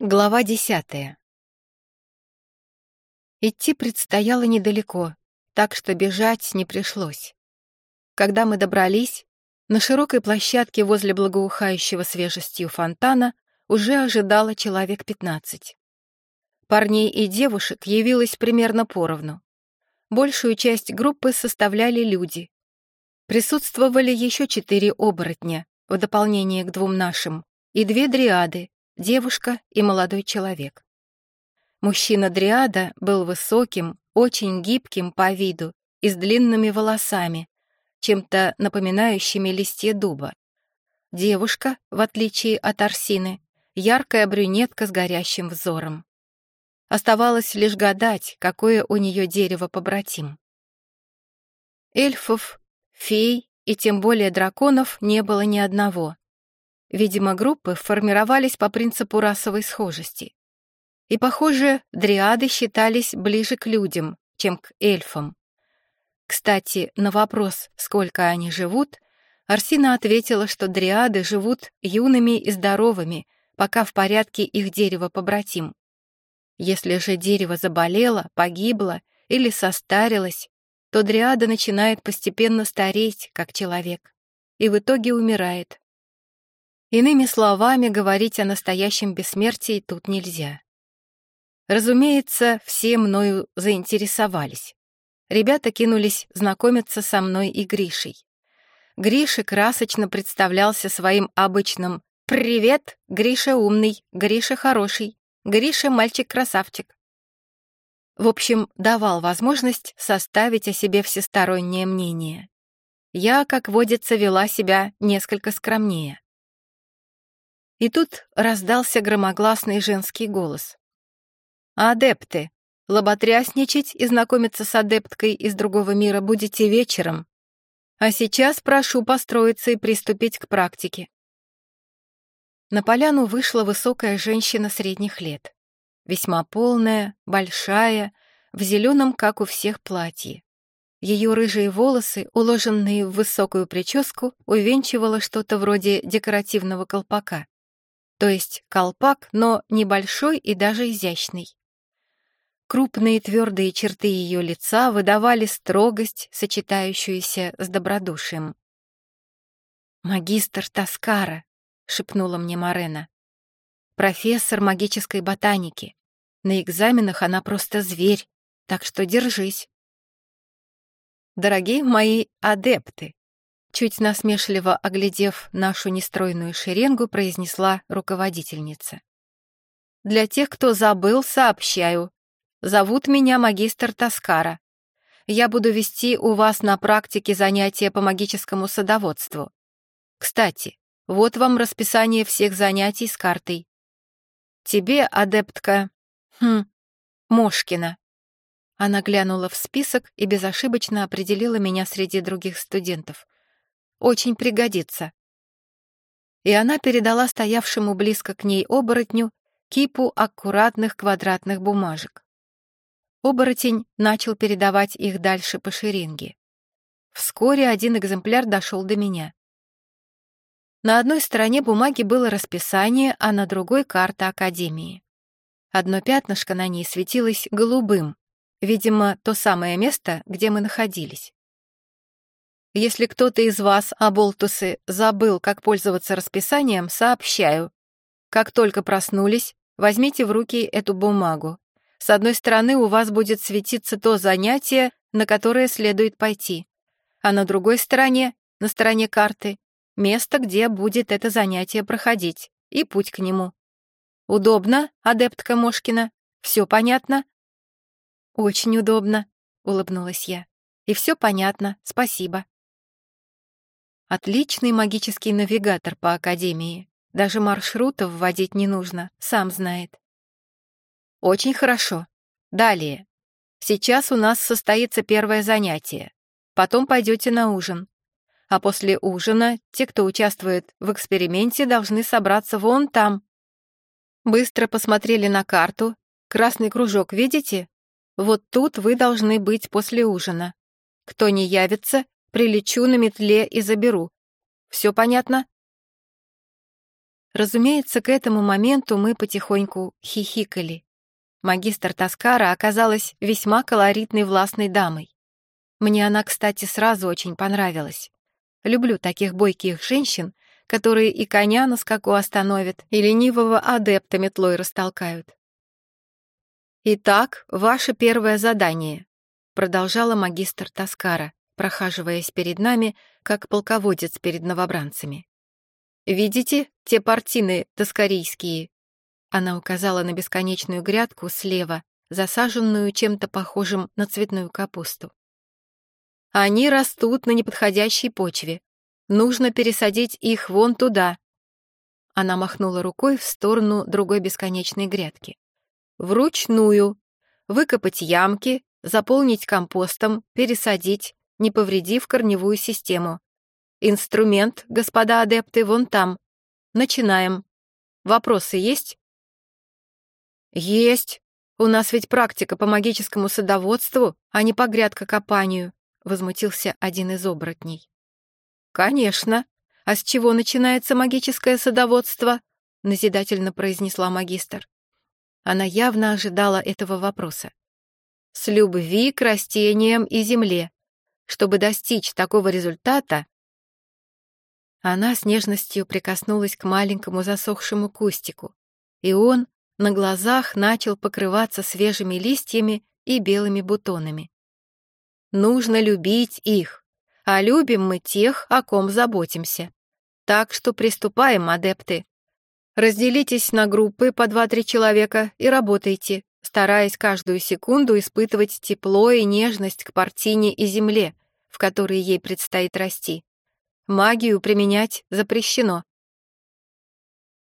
Глава десятая. Идти предстояло недалеко, так что бежать не пришлось. Когда мы добрались, на широкой площадке возле благоухающего свежестью фонтана уже ожидало человек пятнадцать. Парней и девушек явилось примерно поровну. Большую часть группы составляли люди. Присутствовали еще четыре оборотня, в дополнение к двум нашим, и две дриады, девушка и молодой человек. Мужчина-дриада был высоким, очень гибким по виду и с длинными волосами, чем-то напоминающими листья дуба. Девушка, в отличие от Арсины, яркая брюнетка с горящим взором. Оставалось лишь гадать, какое у нее дерево побратим. Эльфов, фей и тем более драконов не было ни одного. Видимо, группы формировались по принципу расовой схожести. И, похоже, дриады считались ближе к людям, чем к эльфам. Кстати, на вопрос, сколько они живут, Арсина ответила, что дриады живут юными и здоровыми, пока в порядке их дерево побратим. Если же дерево заболело, погибло или состарилось, то дриада начинает постепенно стареть, как человек, и в итоге умирает. Иными словами, говорить о настоящем бессмертии тут нельзя. Разумеется, все мною заинтересовались. Ребята кинулись знакомиться со мной и Гришей. Гриша красочно представлялся своим обычным «Привет, Гриша умный, Гриша хороший, Гриша мальчик-красавчик». В общем, давал возможность составить о себе всестороннее мнение. Я, как водится, вела себя несколько скромнее. И тут раздался громогласный женский голос. «Адепты, лоботрясничать и знакомиться с адепткой из другого мира будете вечером. А сейчас прошу построиться и приступить к практике». На поляну вышла высокая женщина средних лет. Весьма полная, большая, в зеленом, как у всех, платье. Ее рыжие волосы, уложенные в высокую прическу, увенчивало что-то вроде декоративного колпака то есть колпак, но небольшой и даже изящный. Крупные твердые черты ее лица выдавали строгость, сочетающуюся с добродушием. «Магистр Таскара», — шепнула мне Марена. «Профессор магической ботаники. На экзаменах она просто зверь, так что держись». Дорогие мои адепты, Чуть насмешливо оглядев нашу нестройную шеренгу, произнесла руководительница. «Для тех, кто забыл, сообщаю. Зовут меня магистр Таскара. Я буду вести у вас на практике занятия по магическому садоводству. Кстати, вот вам расписание всех занятий с картой. Тебе, адептка, хм, Мошкина». Она глянула в список и безошибочно определила меня среди других студентов — очень пригодится». И она передала стоявшему близко к ней оборотню кипу аккуратных квадратных бумажек. Оборотень начал передавать их дальше по шеренге. Вскоре один экземпляр дошел до меня. На одной стороне бумаги было расписание, а на другой — карта Академии. Одно пятнышко на ней светилось голубым, видимо, то самое место, где мы находились. Если кто-то из вас, оболтусы, забыл, как пользоваться расписанием, сообщаю. Как только проснулись, возьмите в руки эту бумагу. С одной стороны у вас будет светиться то занятие, на которое следует пойти, а на другой стороне, на стороне карты, место, где будет это занятие проходить, и путь к нему. Удобно, адептка Мошкина? Все понятно? Очень удобно, улыбнулась я. И все понятно, спасибо. Отличный магический навигатор по Академии. Даже маршрутов вводить не нужно, сам знает. Очень хорошо. Далее. Сейчас у нас состоится первое занятие. Потом пойдете на ужин. А после ужина те, кто участвует в эксперименте, должны собраться вон там. Быстро посмотрели на карту. Красный кружок видите? Вот тут вы должны быть после ужина. Кто не явится, Прилечу на метле и заберу. Все понятно?» Разумеется, к этому моменту мы потихоньку хихикали. Магистр Таскара оказалась весьма колоритной властной дамой. Мне она, кстати, сразу очень понравилась. Люблю таких бойких женщин, которые и коня на скаку остановят, и ленивого адепта метлой растолкают. «Итак, ваше первое задание», — продолжала магистр Таскара, прохаживаясь перед нами, как полководец перед новобранцами. «Видите те партины таскарийские?» Она указала на бесконечную грядку слева, засаженную чем-то похожим на цветную капусту. «Они растут на неподходящей почве. Нужно пересадить их вон туда». Она махнула рукой в сторону другой бесконечной грядки. «Вручную. Выкопать ямки, заполнить компостом, пересадить, не повредив корневую систему. Инструмент, господа адепты, вон там. Начинаем. Вопросы есть? Есть. У нас ведь практика по магическому садоводству, а не по грядкокопанию, возмутился один из оборотней. Конечно. А с чего начинается магическое садоводство? назидательно произнесла магистр. Она явно ожидала этого вопроса. С любви к растениям и земле. Чтобы достичь такого результата, она с нежностью прикоснулась к маленькому засохшему кустику, и он на глазах начал покрываться свежими листьями и белыми бутонами. Нужно любить их, а любим мы тех, о ком заботимся. Так что приступаем, адепты. Разделитесь на группы по два-три человека и работайте, стараясь каждую секунду испытывать тепло и нежность к партине и земле, в которой ей предстоит расти. Магию применять запрещено.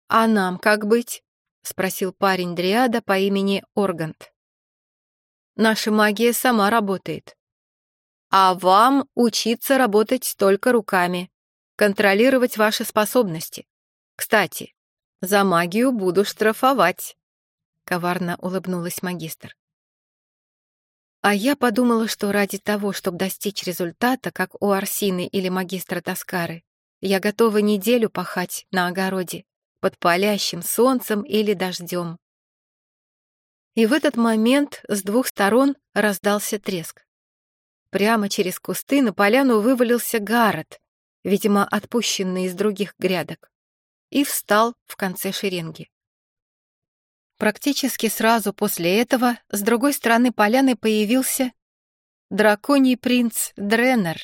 «А нам как быть?» — спросил парень Дриада по имени Органт. «Наша магия сама работает. А вам учиться работать только руками, контролировать ваши способности. Кстати, за магию буду штрафовать», — коварно улыбнулась магистр. А я подумала, что ради того, чтобы достичь результата, как у Арсины или магистра Таскары, я готова неделю пахать на огороде, под палящим солнцем или дождем. И в этот момент с двух сторон раздался треск. Прямо через кусты на поляну вывалился Гаррет, видимо, отпущенный из других грядок, и встал в конце шеренги. Практически сразу после этого с другой стороны поляны появился драконий принц Дренер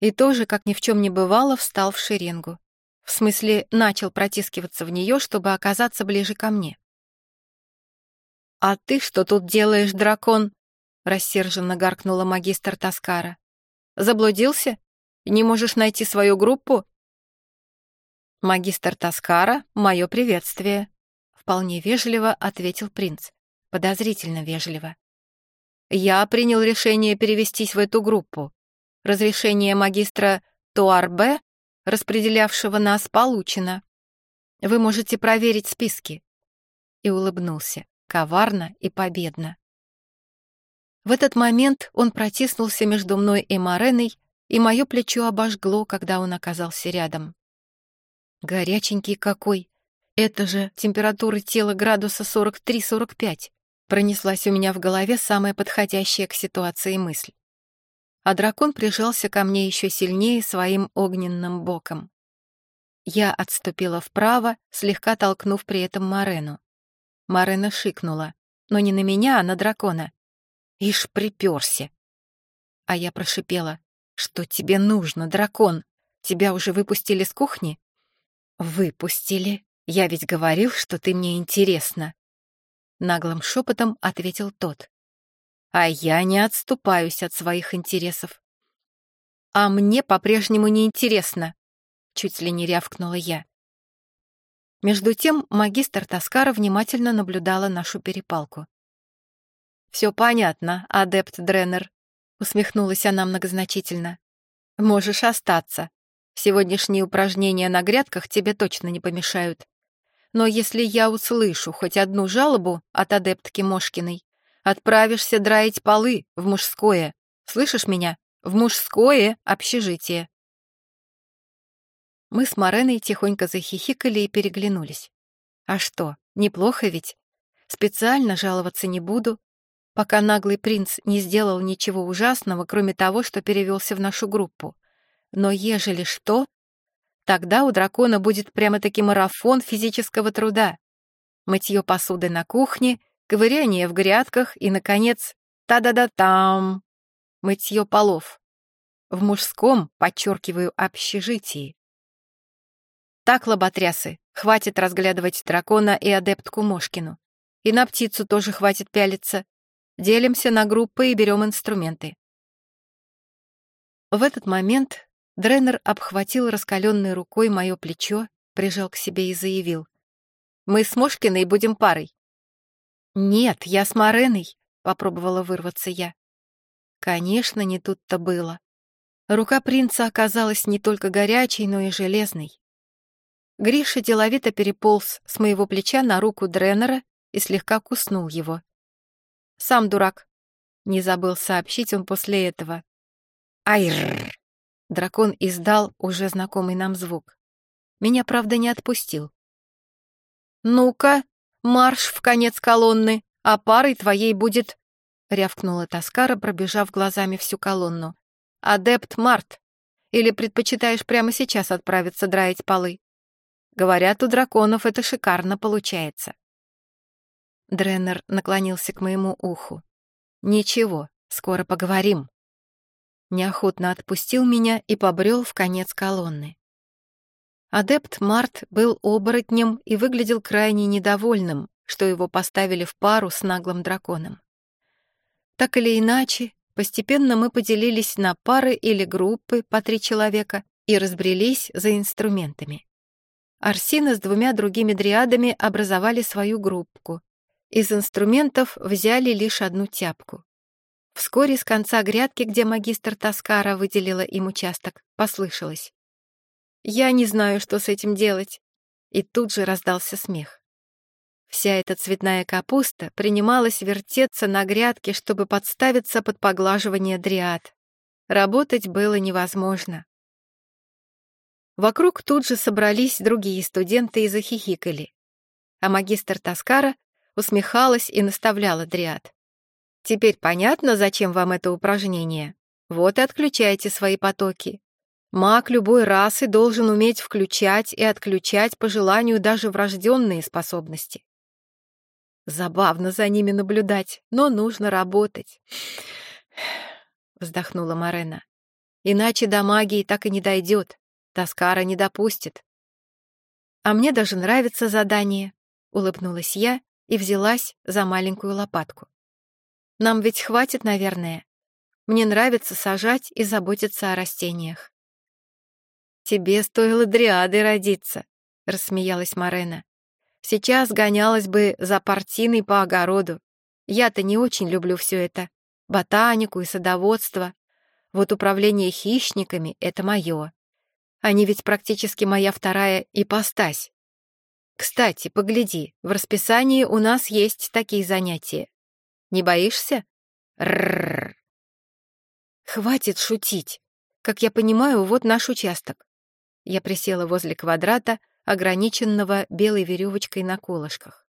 и тоже, как ни в чем не бывало, встал в шеренгу. В смысле, начал протискиваться в нее, чтобы оказаться ближе ко мне. «А ты что тут делаешь, дракон?» — рассерженно гаркнула магистр Таскара. «Заблудился? Не можешь найти свою группу?» «Магистр Таскара, мое приветствие», вполне вежливо ответил принц. Подозрительно вежливо. Я принял решение перевестись в эту группу. Разрешение магистра Туарбе, распределявшего нас, получено. Вы можете проверить списки. И улыбнулся, коварно и победно. В этот момент он протиснулся между мной и Мареной, и мое плечо обожгло, когда он оказался рядом. Горяченький какой, это же температура тела градуса 43-45. Пронеслась у меня в голове самая подходящая к ситуации мысль. А дракон прижался ко мне еще сильнее своим огненным боком. Я отступила вправо, слегка толкнув при этом Марену. Марена шикнула, но не на меня, а на дракона. Ишь, приперся. А я прошипела, что тебе нужно, дракон? Тебя уже выпустили с кухни? Выпустили, «Я ведь говорил, что ты мне интересна», — наглым шепотом ответил тот. «А я не отступаюсь от своих интересов». «А мне по-прежнему не интересно», — чуть ли не рявкнула я. Между тем магистр Таскара внимательно наблюдала нашу перепалку. «Все понятно, адепт Дреннер», — усмехнулась она многозначительно. «Можешь остаться. Сегодняшние упражнения на грядках тебе точно не помешают. Но если я услышу хоть одну жалобу от адептки Мошкиной, отправишься драить полы в мужское. Слышишь меня? В мужское общежитие. Мы с Мореной тихонько захихикали и переглянулись. А что, неплохо ведь? Специально жаловаться не буду, пока наглый принц не сделал ничего ужасного, кроме того, что перевелся в нашу группу. Но ежели что, тогда у дракона будет прямо-таки марафон физического труда. Мытье посуды на кухне, ковыряние в грядках и, наконец, та-да-да-там, мытье полов. В мужском, подчеркиваю, общежитии. Так, лоботрясы, хватит разглядывать дракона и адептку Мошкину. И на птицу тоже хватит пялиться. Делимся на группы и берем инструменты. В этот момент Дренер обхватил раскаленной рукой мое плечо, прижал к себе и заявил. «Мы с Мошкиной будем парой». «Нет, я с Мареной», — попробовала вырваться я. Конечно, не тут-то было. Рука принца оказалась не только горячей, но и железной. Гриша деловито переполз с моего плеча на руку Дренера и слегка куснул его. «Сам дурак», — не забыл сообщить он после этого. «Айррр!» — дракон издал уже знакомый нам звук. Меня, правда, не отпустил. «Ну-ка, марш в конец колонны, а парой твоей будет...» — рявкнула Таскара, пробежав глазами всю колонну. «Адепт Март. Или предпочитаешь прямо сейчас отправиться драить полы?» Говорят, у драконов это шикарно получается. Дреннер наклонился к моему уху. «Ничего, скоро поговорим». Неохотно отпустил меня и побрел в конец колонны. Адепт Март был оборотнем и выглядел крайне недовольным, что его поставили в пару с наглым драконом. Так или иначе, постепенно мы поделились на пары или группы по три человека и разбрелись за инструментами. Арсина с двумя другими дриадами образовали свою группку. Из инструментов взяли лишь одну тяпку. Вскоре с конца грядки, где магистр Таскара выделила им участок, послышалось. «Я не знаю, что с этим делать». И тут же раздался смех. Вся эта цветная капуста принималась вертеться на грядке, чтобы подставиться под поглаживание дриад. Работать было невозможно. Вокруг тут же собрались другие студенты и захихикали. А магистр Таскара усмехалась и наставляла Дриад. «Теперь понятно, зачем вам это упражнение? Вот и отключайте свои потоки. Маг любой расы должен уметь включать и отключать по желанию даже врожденные способности. Забавно за ними наблюдать, но нужно работать. Вздохнула Марена. Иначе до магии так и не дойдет. Таскара не допустит. А мне даже нравится задание, улыбнулась я и взялась за маленькую лопатку. Нам ведь хватит, наверное. Мне нравится сажать и заботиться о растениях. Тебе стоило дриадой родиться, рассмеялась Марена. Сейчас гонялась бы за партиной по огороду. Я-то не очень люблю все это. Ботанику и садоводство. Вот управление хищниками — это мое. Они ведь практически моя вторая ипостась. Кстати, погляди, в расписании у нас есть такие занятия. Не боишься? Рррр. Хватит шутить. Как я понимаю, вот наш участок. Я присела возле квадрата, ограниченного белой веревочкой на колышках.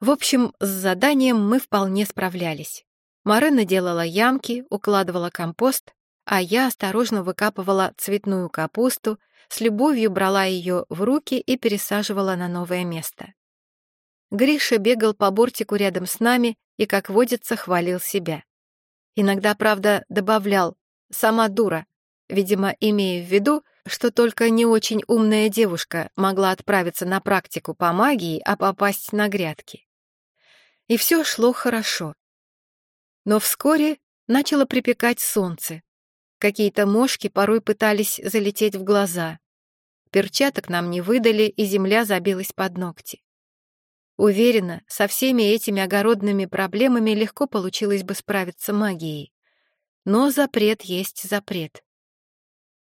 В общем, с заданием мы вполне справлялись. Марена делала ямки, укладывала компост, а я осторожно выкапывала цветную капусту, с любовью брала ее в руки и пересаживала на новое место. Гриша бегал по бортику рядом с нами и, как водится, хвалил себя. Иногда, правда, добавлял «сама дура», видимо, имея в виду, что только не очень умная девушка могла отправиться на практику по магии, а попасть на грядки. И все шло хорошо. Но вскоре начало припекать солнце, Какие-то мошки порой пытались залететь в глаза. Перчаток нам не выдали, и земля забилась под ногти. Уверена, со всеми этими огородными проблемами легко получилось бы справиться магией. Но запрет есть запрет.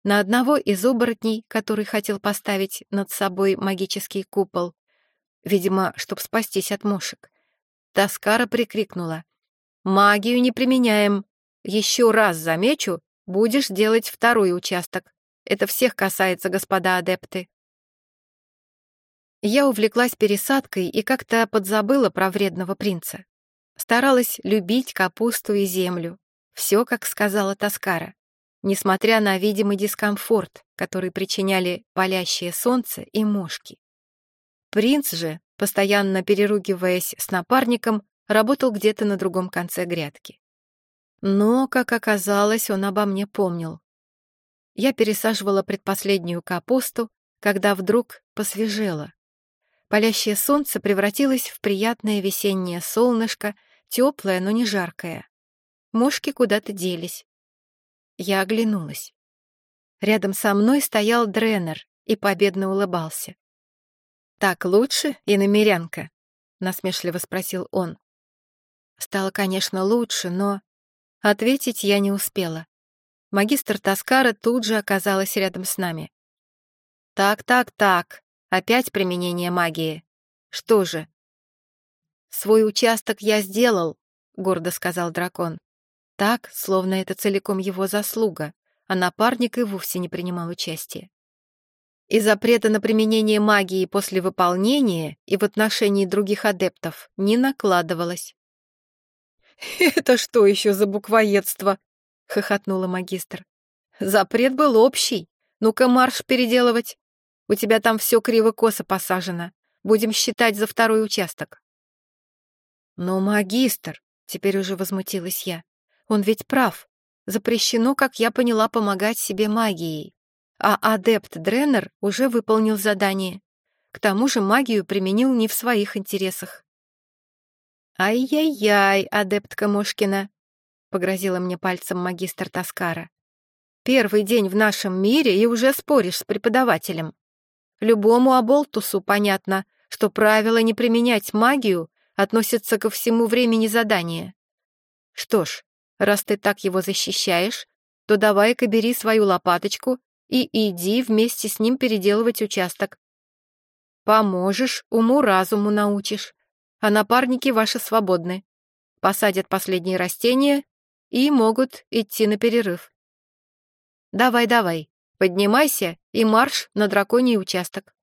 На одного из оборотней, который хотел поставить над собой магический купол, видимо, чтоб спастись от мушек, Таскара прикрикнула. «Магию не применяем. Еще раз замечу, будешь делать второй участок. Это всех касается, господа адепты. Я увлеклась пересадкой и как-то подзабыла про вредного принца. Старалась любить капусту и землю. Все, как сказала Таскара. Несмотря на видимый дискомфорт, который причиняли палящее солнце и мошки. Принц же, постоянно переругиваясь с напарником, работал где-то на другом конце грядки. Но, как оказалось, он обо мне помнил. Я пересаживала предпоследнюю капусту, когда вдруг посвежело. Палящее солнце превратилось в приятное весеннее солнышко, теплое, но не жаркое. Мошки куда-то делись. Я оглянулась. Рядом со мной стоял Дренер и победно улыбался. «Так лучше, иномерянка?» — насмешливо спросил он. Стало, конечно, лучше, но... Ответить я не успела. Магистр Таскара тут же оказалась рядом с нами. «Так, так, так. Опять применение магии. Что же?» «Свой участок я сделал», — гордо сказал дракон. Так, словно это целиком его заслуга, а напарник и вовсе не принимал участия. И запрета на применение магии после выполнения и в отношении других адептов не накладывалось. «Это что еще за буквоедство?» — хохотнула магистр. «Запрет был общий. Ну-ка марш переделывать. У тебя там все криво-косо посажено. Будем считать за второй участок». «Но магистр», — теперь уже возмутилась я, — «он ведь прав. Запрещено, как я поняла, помогать себе магией. А адепт Дреннер уже выполнил задание. К тому же магию применил не в своих интересах. «Ай-яй-яй, адептка Мошкина!» — погрозила мне пальцем магистр Таскара. «Первый день в нашем мире и уже споришь с преподавателем. Любому оболтусу понятно, что правило не применять магию относится ко всему времени задания. Что ж, раз ты так его защищаешь, то давай-ка бери свою лопаточку и иди вместе с ним переделывать участок. Поможешь, уму-разуму научишь а напарники ваши свободны. Посадят последние растения и могут идти на перерыв. Давай-давай, поднимайся и марш на драконий участок.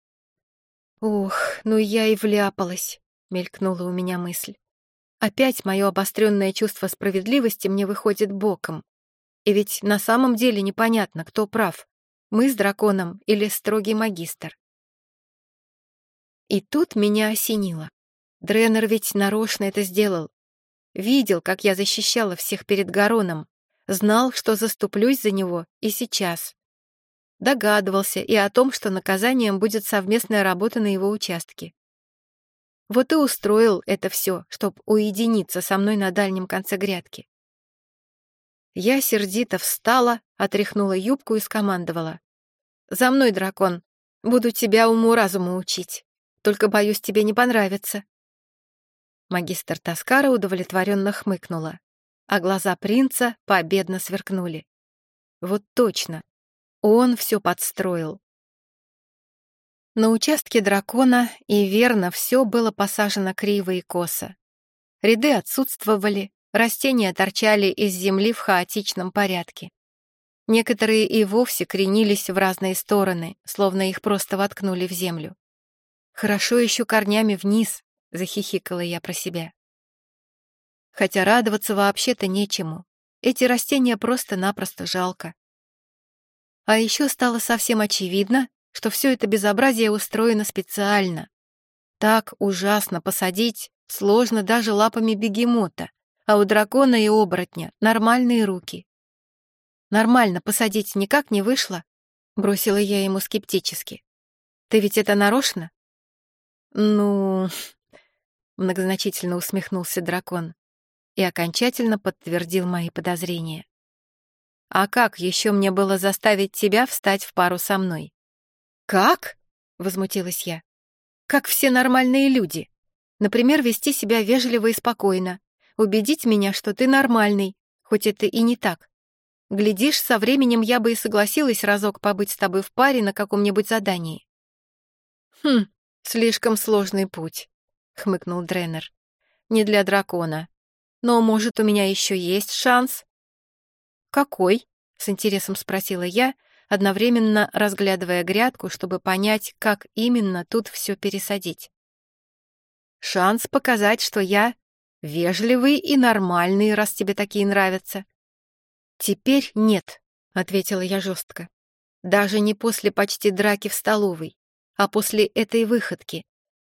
Ух, ну я и вляпалась, мелькнула у меня мысль. Опять мое обостренное чувство справедливости мне выходит боком. И ведь на самом деле непонятно, кто прав, мы с драконом или строгий магистр. И тут меня осенило. Дренер ведь нарочно это сделал. Видел, как я защищала всех перед Гароном. Знал, что заступлюсь за него и сейчас. Догадывался и о том, что наказанием будет совместная работа на его участке. Вот и устроил это все, чтоб уединиться со мной на дальнем конце грядки. Я сердито встала, отряхнула юбку и скомандовала. «За мной, дракон! Буду тебя уму-разуму учить. Только, боюсь, тебе не понравится». Магистр Таскара удовлетворенно хмыкнула, а глаза принца победно сверкнули. Вот точно, он все подстроил. На участке дракона и верно все было посажено криво и косо. Ряды отсутствовали, растения торчали из земли в хаотичном порядке. Некоторые и вовсе кренились в разные стороны, словно их просто воткнули в землю. Хорошо еще корнями вниз, захихикала я про себя. Хотя радоваться вообще-то нечему. Эти растения просто-напросто жалко. А еще стало совсем очевидно, что все это безобразие устроено специально. Так ужасно посадить сложно даже лапами бегемота, а у дракона и оборотня нормальные руки. Нормально посадить никак не вышло, бросила я ему скептически. Ты ведь это нарочно? Ну, Многозначительно усмехнулся дракон и окончательно подтвердил мои подозрения. «А как еще мне было заставить тебя встать в пару со мной?» «Как?» — возмутилась я. «Как все нормальные люди. Например, вести себя вежливо и спокойно, убедить меня, что ты нормальный, хоть это и не так. Глядишь, со временем я бы и согласилась разок побыть с тобой в паре на каком-нибудь задании». «Хм, слишком сложный путь. — хмыкнул Дренер. «Не для дракона. Но, может, у меня еще есть шанс?» «Какой?» — с интересом спросила я, одновременно разглядывая грядку, чтобы понять, как именно тут все пересадить. «Шанс показать, что я вежливый и нормальный, раз тебе такие нравятся». «Теперь нет», — ответила я жестко. «Даже не после почти драки в столовой, а после этой выходки.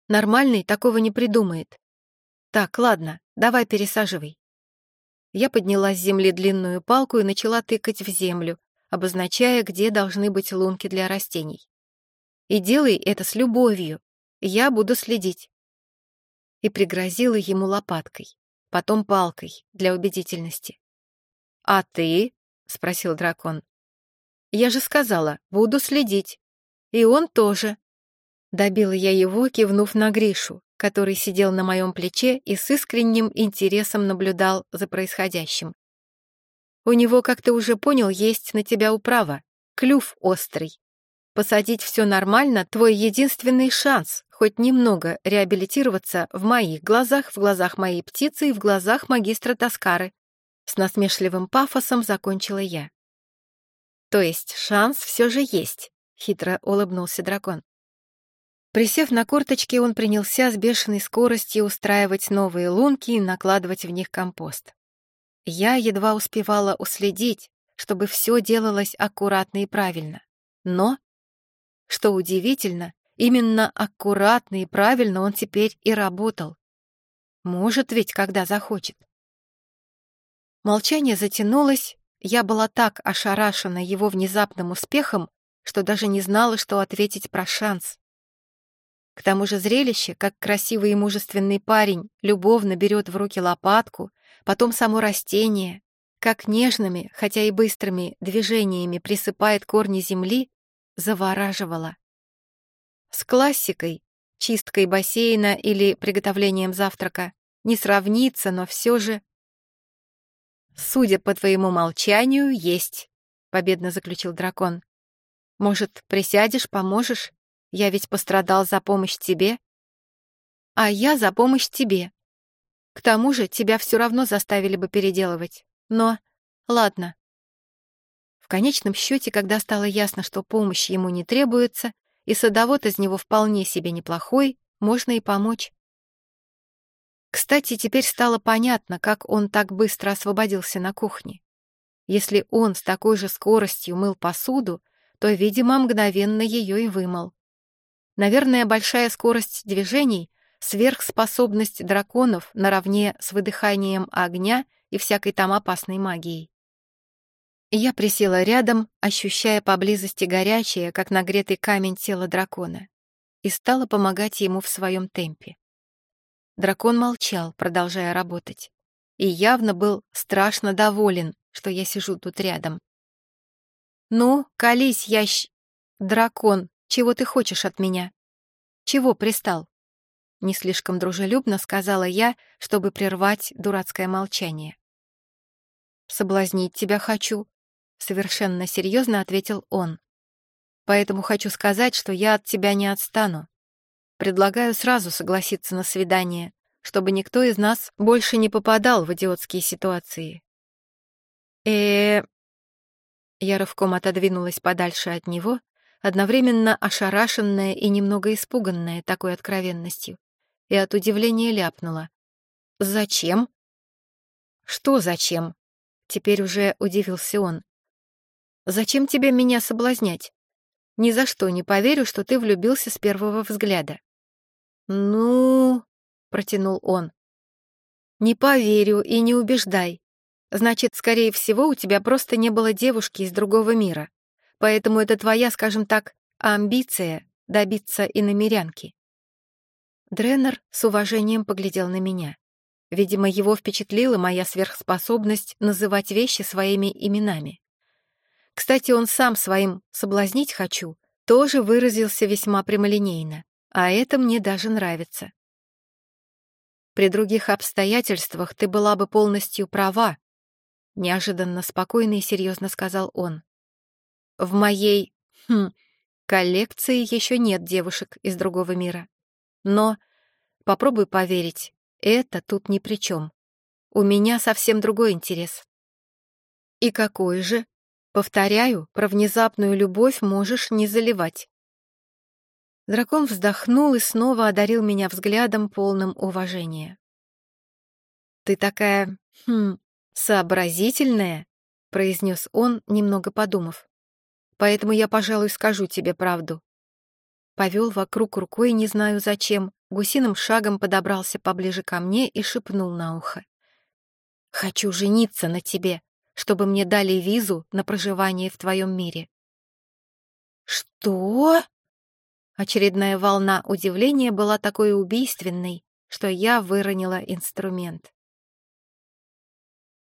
Нормальный такого не придумает. Так, ладно, давай пересаживай». Я подняла с земли длинную палку и начала тыкать в землю, обозначая, где должны быть лунки для растений. И делай это с любовью. Я буду следить. И пригрозила ему лопаткой, потом палкой для убедительности. «А ты?» — спросил дракон. «Я же сказала, буду следить. И он тоже». Добила я его, кивнув на Гришу, который сидел на моем плече и с искренним интересом наблюдал за происходящим. У него, как ты уже понял, есть на тебя управа. Клюв острый. Посадить все нормально — твой единственный шанс хоть немного реабилитироваться в моих глазах, в глазах моей птицы и в глазах магистра Таскары. С насмешливым пафосом закончила я. То есть шанс все же есть, хитро улыбнулся дракон. Присев на корточки, он принялся с бешеной скоростью устраивать новые лунки и накладывать в них компост. Я едва успевала уследить, чтобы все делалось аккуратно и правильно. Но, что удивительно, именно аккуратно и правильно он теперь и работал. Может ведь, когда захочет. Молчание затянулось, я была так ошарашена его внезапным успехом, что даже не знала, что ответить про шанс. К тому же зрелище, как красивый и мужественный парень любовно берет в руки лопатку потом само растение, как нежными, хотя и быстрыми движениями присыпает корни земли, завораживало. С классикой, чисткой бассейна или приготовлением завтрака, не сравнится, но все же... «Судя по твоему молчанию, есть», — победно заключил дракон. «Может, присядешь, поможешь? Я ведь пострадал за помощь тебе». «А я за помощь тебе», к тому же тебя все равно заставили бы переделывать. Но... Ладно. В конечном счете, когда стало ясно, что помощь ему не требуется, и садовод из него вполне себе неплохой, можно и помочь. Кстати, теперь стало понятно, как он так быстро освободился на кухне. Если он с такой же скоростью мыл посуду, то, видимо, мгновенно ее и вымыл. Наверное, большая скорость движений сверхспособность драконов наравне с выдыханием огня и всякой там опасной магией. Я присела рядом, ощущая поблизости горячее, как нагретый камень тело дракона, и стала помогать ему в своем темпе. Дракон молчал, продолжая работать, и явно был страшно доволен, что я сижу тут рядом. «Ну, колись, ящ... дракон, чего ты хочешь от меня? Чего пристал?» Не слишком дружелюбно сказала я, чтобы прервать дурацкое молчание. «Соблазнить тебя хочу», — совершенно серьезно ответил он. «Поэтому хочу сказать, что я от тебя не отстану. Предлагаю сразу согласиться на свидание, чтобы никто из нас больше не попадал в идиотские ситуации». э Я рывком отодвинулась подальше от него, одновременно ошарашенная и немного испуганная такой откровенностью и от удивления ляпнула. «Зачем?» «Что зачем?» Теперь уже удивился он. «Зачем тебе меня соблазнять? Ни за что не поверю, что ты влюбился с первого взгляда». «Ну...» — протянул он. «Не поверю и не убеждай. Значит, скорее всего, у тебя просто не было девушки из другого мира. Поэтому это твоя, скажем так, амбиция добиться иномерянки. Дреннер с уважением поглядел на меня. Видимо, его впечатлила моя сверхспособность называть вещи своими именами. Кстати, он сам своим «соблазнить хочу» тоже выразился весьма прямолинейно, а это мне даже нравится. При других обстоятельствах ты была бы полностью права, неожиданно спокойно и серьезно сказал он. В моей, хм, коллекции еще нет девушек из другого мира. Но, попробуй поверить, это тут ни при чем. У меня совсем другой интерес. И какой же? Повторяю, про внезапную любовь можешь не заливать. Дракон вздохнул и снова одарил меня взглядом, полным уважения. «Ты такая, хм, сообразительная», — произнес он, немного подумав. «Поэтому я, пожалуй, скажу тебе правду». Повел вокруг рукой, не знаю зачем, гусиным шагом подобрался поближе ко мне и шепнул на ухо. «Хочу жениться на тебе, чтобы мне дали визу на проживание в твоем мире». «Что?» Очередная волна удивления была такой убийственной, что я выронила инструмент.